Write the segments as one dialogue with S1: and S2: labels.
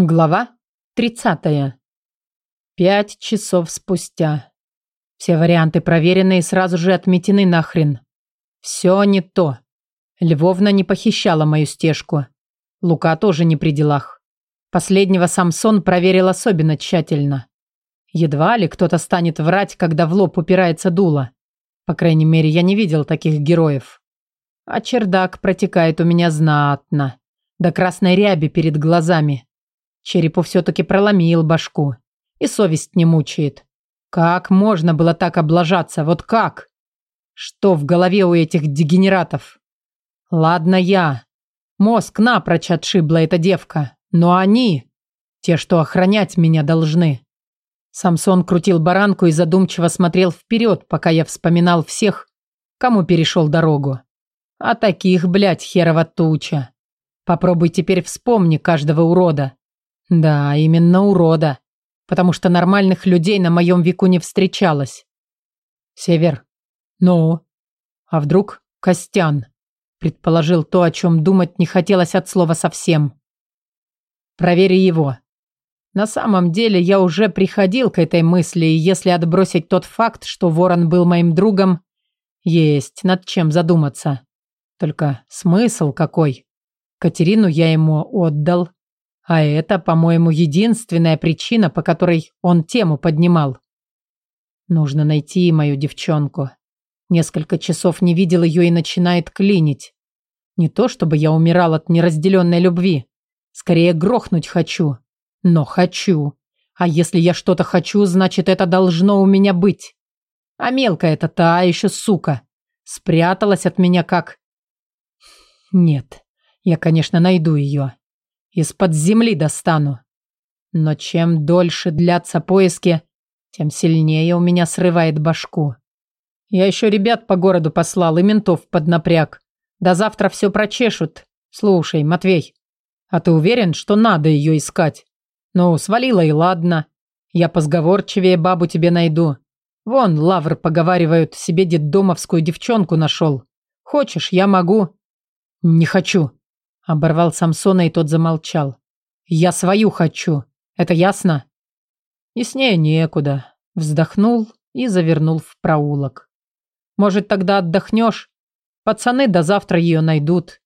S1: Глава 30. Пять часов спустя. Все варианты проверены и сразу же отметены нахрен. Все не то. Львовна не похищала мою стежку. Лука тоже не при делах. Последнего Самсон проверил особенно тщательно. Едва ли кто-то станет врать, когда в лоб упирается дуло. По крайней мере, я не видел таких героев. А чердак протекает у меня знатно. До красной ряби перед глазами. Черепу все-таки проломил башку. И совесть не мучает. Как можно было так облажаться? Вот как? Что в голове у этих дегенератов? Ладно я. Мозг напрочь отшибла эта девка. Но они, те, что охранять меня должны. Самсон крутил баранку и задумчиво смотрел вперед, пока я вспоминал всех, кому перешел дорогу. А таких, блядь, херова туча. Попробуй теперь вспомни каждого урода. Да, именно урода. Потому что нормальных людей на моем веку не встречалось. Север. Ну? А вдруг Костян? Предположил то, о чем думать не хотелось от слова совсем. Провери его. На самом деле я уже приходил к этой мысли, и если отбросить тот факт, что Ворон был моим другом, есть над чем задуматься. Только смысл какой? Катерину я ему отдал, а это, по-моему, единственная причина, по которой он тему поднимал. Нужно найти мою девчонку. Несколько часов не видел ее и начинает клинить. Не то, чтобы я умирал от неразделенной любви. Скорее грохнуть хочу. Но хочу. А если я что-то хочу, значит, это должно у меня быть. А мелкая это та еще сука. Спряталась от меня как... Нет, я, конечно, найду ее. Из-под земли достану. Но чем дольше длятся поиски, тем сильнее у меня срывает башку. Я еще ребят по городу послал и ментов поднапряг. До завтра все прочешут. Слушай, Матвей, а ты уверен, что надо ее искать? Ну, свалила и ладно. Я позговорчивее бабу тебе найду. Вон, Лавр, поговаривают, себе детдомовскую девчонку нашел. Хочешь, я могу. Не хочу. Оборвал Самсона, и тот замолчал. «Я свою хочу. Это ясно?» «Яснее некуда». Вздохнул и завернул в проулок. «Может, тогда отдохнешь? Пацаны до завтра ее найдут».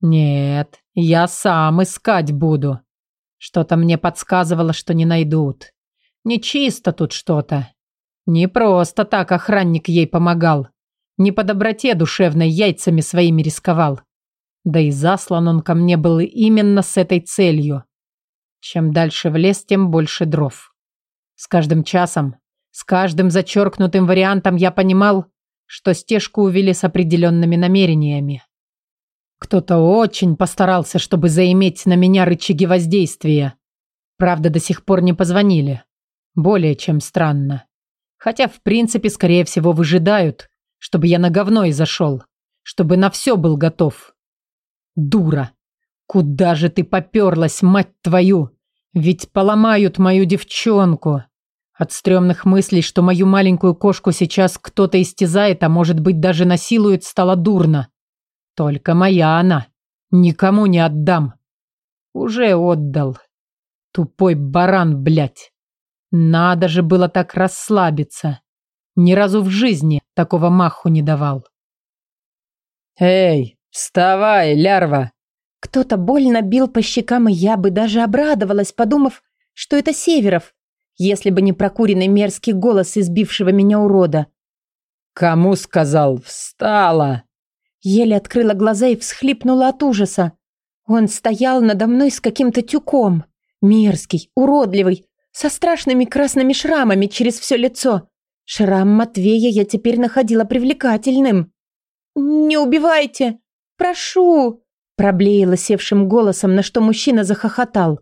S1: «Нет, я сам искать буду». Что-то мне подсказывало, что не найдут. Нечисто тут что-то. Не просто так охранник ей помогал. Не по доброте душевной яйцами своими рисковал. Да и заслан он ко мне был именно с этой целью. Чем дальше в лес, тем больше дров. С каждым часом, с каждым зачеркнутым вариантом я понимал, что стежку увели с определенными намерениями. Кто-то очень постарался, чтобы заиметь на меня рычаги воздействия. Правда, до сих пор не позвонили. Более чем странно. Хотя, в принципе, скорее всего, выжидают, чтобы я на говно и зашел, чтобы на все был готов. Дура! Куда же ты поперлась, мать твою? Ведь поломают мою девчонку. От стрёмных мыслей, что мою маленькую кошку сейчас кто-то истязает, а может быть даже насилует, стало дурно. Только моя она. Никому не отдам. Уже отдал. Тупой баран, блядь. Надо же было так расслабиться. Ни разу в жизни такого маху не давал.
S2: «Эй, «Вставай, лярва!»
S3: Кто-то больно бил по щекам, и я бы даже обрадовалась, подумав, что это Северов, если бы не прокуренный мерзкий голос избившего меня урода.
S2: «Кому сказал? Встала!»
S3: Еле открыла глаза и всхлипнула от ужаса. Он стоял надо мной с каким-то тюком. Мерзкий, уродливый, со страшными красными шрамами через все лицо. Шрам Матвея я теперь находила привлекательным. «Не убивайте!» «Прошу!» – проблеяла севшим голосом, на что мужчина захохотал.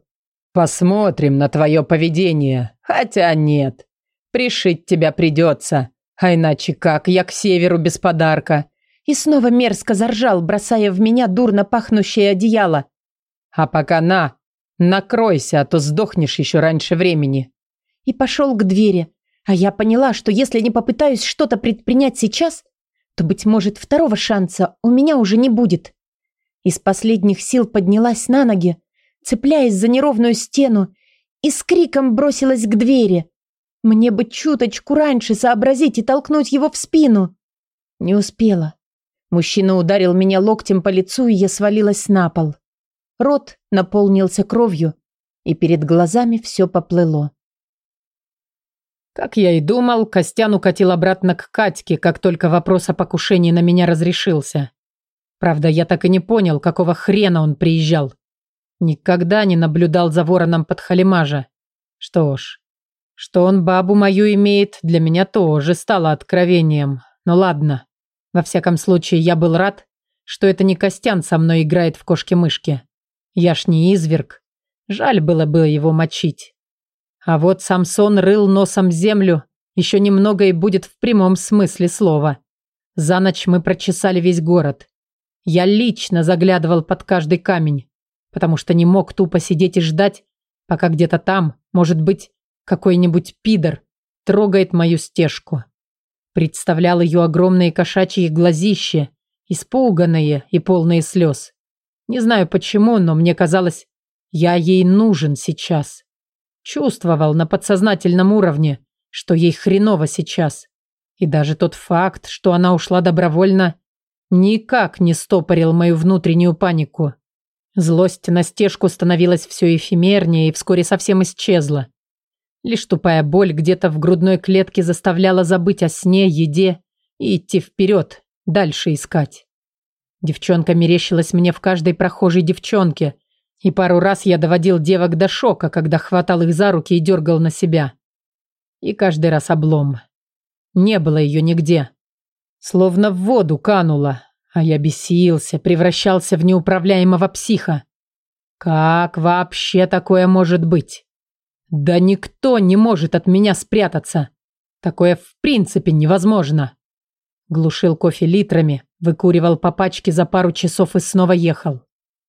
S2: «Посмотрим на твое поведение. Хотя нет. Пришить тебя придется. А иначе как, я к северу без подарка».
S3: И снова мерзко заржал, бросая в меня дурно пахнущее одеяло.
S2: «А пока на, накройся, а то сдохнешь еще раньше времени».
S3: И пошел к двери. А я поняла, что если не попытаюсь что-то предпринять сейчас, то, быть может, второго шанса у меня уже не будет. Из последних сил поднялась на ноги, цепляясь за неровную стену, и с криком бросилась к двери. Мне бы чуточку раньше сообразить и толкнуть его в спину. Не успела. Мужчина ударил меня локтем по лицу, и я свалилась на пол. Рот наполнился кровью, и перед глазами все поплыло.
S1: Как я и думал, Костян укатил обратно к Катьке, как только вопрос о покушении на меня разрешился. Правда, я так и не понял, какого хрена он приезжал. Никогда не наблюдал за вороном подхалимажа. Что ж, что он бабу мою имеет, для меня тоже стало откровением. Но ладно. Во всяком случае, я был рад, что это не Костян со мной играет в кошки-мышки. Я ж не изверг. Жаль было бы его мочить. А вот Самсон рыл носом землю, еще немного и будет в прямом смысле слова. За ночь мы прочесали весь город. Я лично заглядывал под каждый камень, потому что не мог тупо сидеть и ждать, пока где-то там, может быть, какой-нибудь пидор трогает мою стежку. Представлял ее огромные кошачьи глазища, испуганные и полные слез. Не знаю почему, но мне казалось, я ей нужен сейчас. Чувствовал на подсознательном уровне, что ей хреново сейчас. И даже тот факт, что она ушла добровольно, никак не стопорил мою внутреннюю панику. Злость на стежку становилась все эфемернее и вскоре совсем исчезла. Лишь тупая боль где-то в грудной клетке заставляла забыть о сне, еде и идти вперед, дальше искать. Девчонка мерещилась мне в каждой прохожей девчонке – и пару раз я доводил девок до шока, когда хватал их за руки и дергал на себя. И каждый раз облом. Не было ее нигде. Словно в воду канула, а я бесился, превращался в неуправляемого психа. Как вообще такое может быть? Да никто не может от меня спрятаться. Такое в принципе невозможно. Глушил кофе литрами, выкуривал по пачке за пару часов и снова ехал.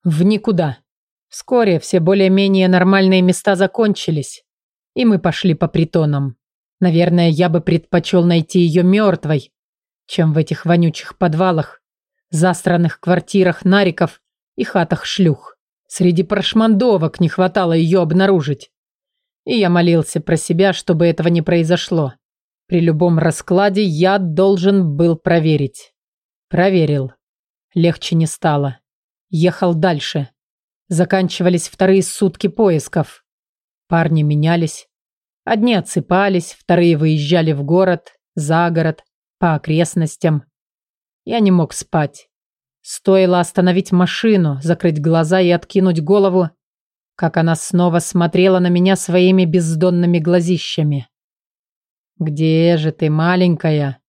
S1: В никуда. Вскоре все более-менее нормальные места закончились, и мы пошли по притонам. Наверное, я бы предпочел найти ее мертвой, чем в этих вонючих подвалах, застранных квартирах нариков и хатах шлюх. Среди прошмандовок не хватало ее обнаружить. И я молился про себя, чтобы этого не произошло. При любом раскладе я должен был проверить. Проверил. Легче не стало. Ехал дальше. Заканчивались вторые сутки поисков. Парни менялись. Одни отсыпались, вторые выезжали в город, за город, по окрестностям. Я не мог спать. Стоило остановить машину, закрыть глаза и откинуть голову, как она снова смотрела на меня своими бездонными глазищами. «Где же ты, маленькая?»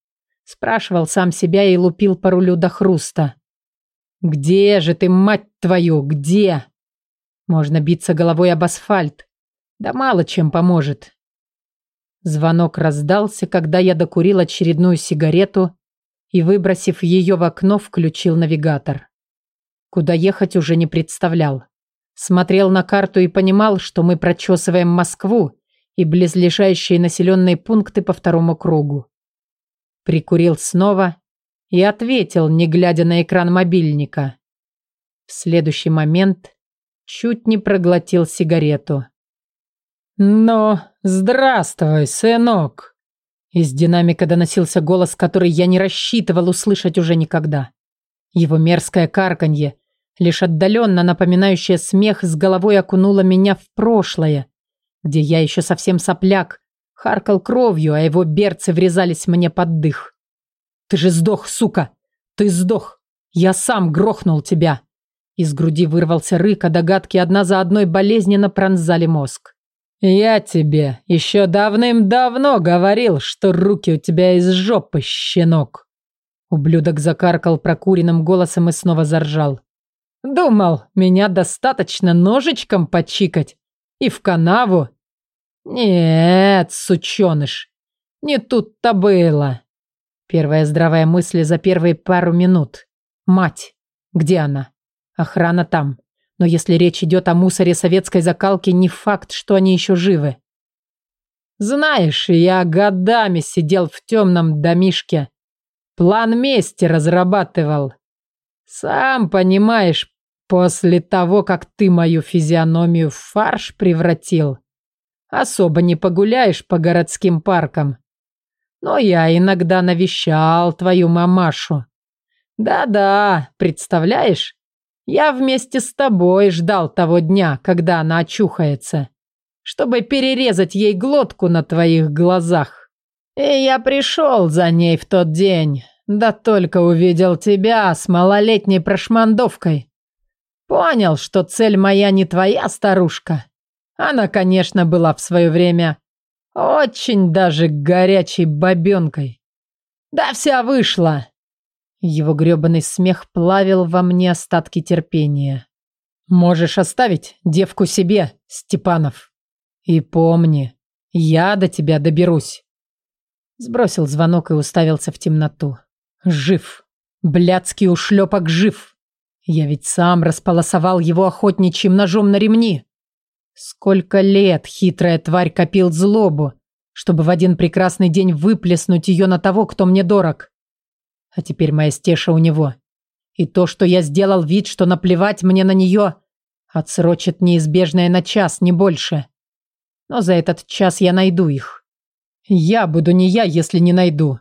S1: Спрашивал сам себя и лупил по рулю до хруста. «Где же ты, мать твою, где?» Можно биться головой об асфальт. Да мало чем поможет. Звонок раздался, когда я докурил очередную сигарету и, выбросив ее в окно, включил навигатор. Куда ехать уже не представлял. Смотрел на карту и понимал, что мы прочесываем Москву и близлежащие населенные пункты по второму кругу. Прикурил снова и ответил, не глядя на экран мобильника. В следующий момент чуть не проглотил сигарету. «Но, здравствуй, сынок!» Из динамика доносился голос, который я не рассчитывал услышать уже никогда. Его мерзкое карканье, лишь отдаленно напоминающее смех, с головой окунуло меня в прошлое, где я еще совсем сопляк, харкал кровью, а его берцы врезались мне под дых. «Ты же сдох, сука! Ты сдох! Я сам грохнул тебя!» Из груди вырвался рык, а догадки одна за одной болезненно пронзали мозг. «Я тебе еще давным-давно говорил, что руки у тебя из жопы, щенок!» Ублюдок закаркал прокуренным голосом и снова заржал. «Думал, меня достаточно ножичком почикать и в канаву?» «Нет, сученыш, не тут-то было. Первая здравая мысль за первые пару минут. Мать. Где она? Охрана там. Но если речь идет о мусоре советской закалки, не факт, что они еще живы. Знаешь, я годами сидел в темном домишке. План мести разрабатывал. Сам понимаешь, После того, как ты мою физиономию в фарш превратил, особо не погуляешь по городским паркам. Но я иногда навещал твою мамашу. Да-да, представляешь? Я вместе с тобой ждал того дня, когда она очухается, чтобы перерезать ей глотку на твоих глазах. И я пришел за ней в тот день, да только увидел тебя с малолетней прошмандовкой. Понял, что цель моя не твоя старушка. Она, конечно, была в свое время очень даже горячей бабенкой. Да вся вышла. Его грёбаный смех плавил во мне остатки терпения. Можешь оставить девку себе, Степанов. И помни, я до тебя доберусь. Сбросил звонок и уставился в темноту. Жив. Блядский ушлепок жив. Я ведь сам располосовал его охотничьим ножом на ремни. Сколько лет хитрая тварь копил злобу, чтобы в один прекрасный день выплеснуть ее на того, кто мне дорог. А теперь моя стеша у него. И то, что я сделал вид, что наплевать мне на нее, отсрочит неизбежное на час, не больше. Но за этот час я найду их. Я буду не я, если не найду.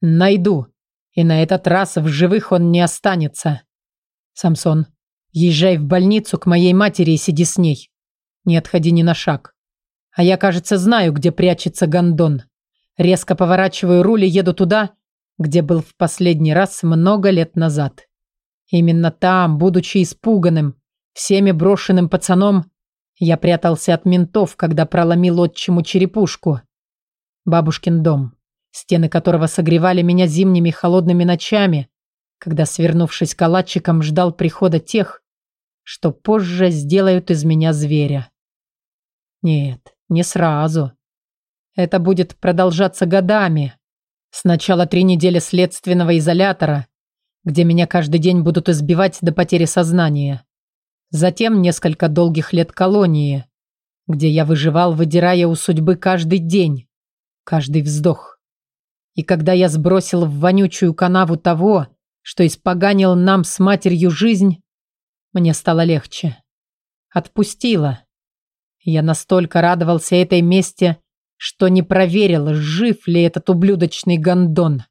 S1: Найду. И на этот раз в живых он не останется. Самсон, езжай в больницу к моей матери и сиди с ней. Не отходи ни на шаг. А я, кажется, знаю, где прячется гондон. Резко поворачиваю руль и еду туда, где был в последний раз много лет назад. Именно там, будучи испуганным, всеми брошенным пацаном, я прятался от ментов, когда проломил отчиму черепушку. Бабушкин дом, стены которого согревали меня зимними холодными ночами, когда, свернувшись калачиком, ждал прихода тех, что позже сделают из меня зверя. Нет, не сразу. Это будет продолжаться годами. Сначала три недели следственного изолятора, где меня каждый день будут избивать до потери сознания. Затем несколько долгих лет колонии, где я выживал, выдирая у судьбы каждый день, каждый вздох. И когда я сбросил в вонючую канаву того, что испоганил нам с матерью жизнь, мне стало легче. Отпустила. Я настолько радовался этой мести, что не проверил, жив ли этот ублюдочный гондон.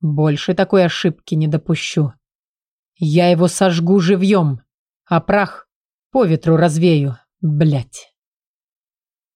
S1: Больше такой ошибки не допущу. Я его сожгу живьем, а прах по ветру развею, блять.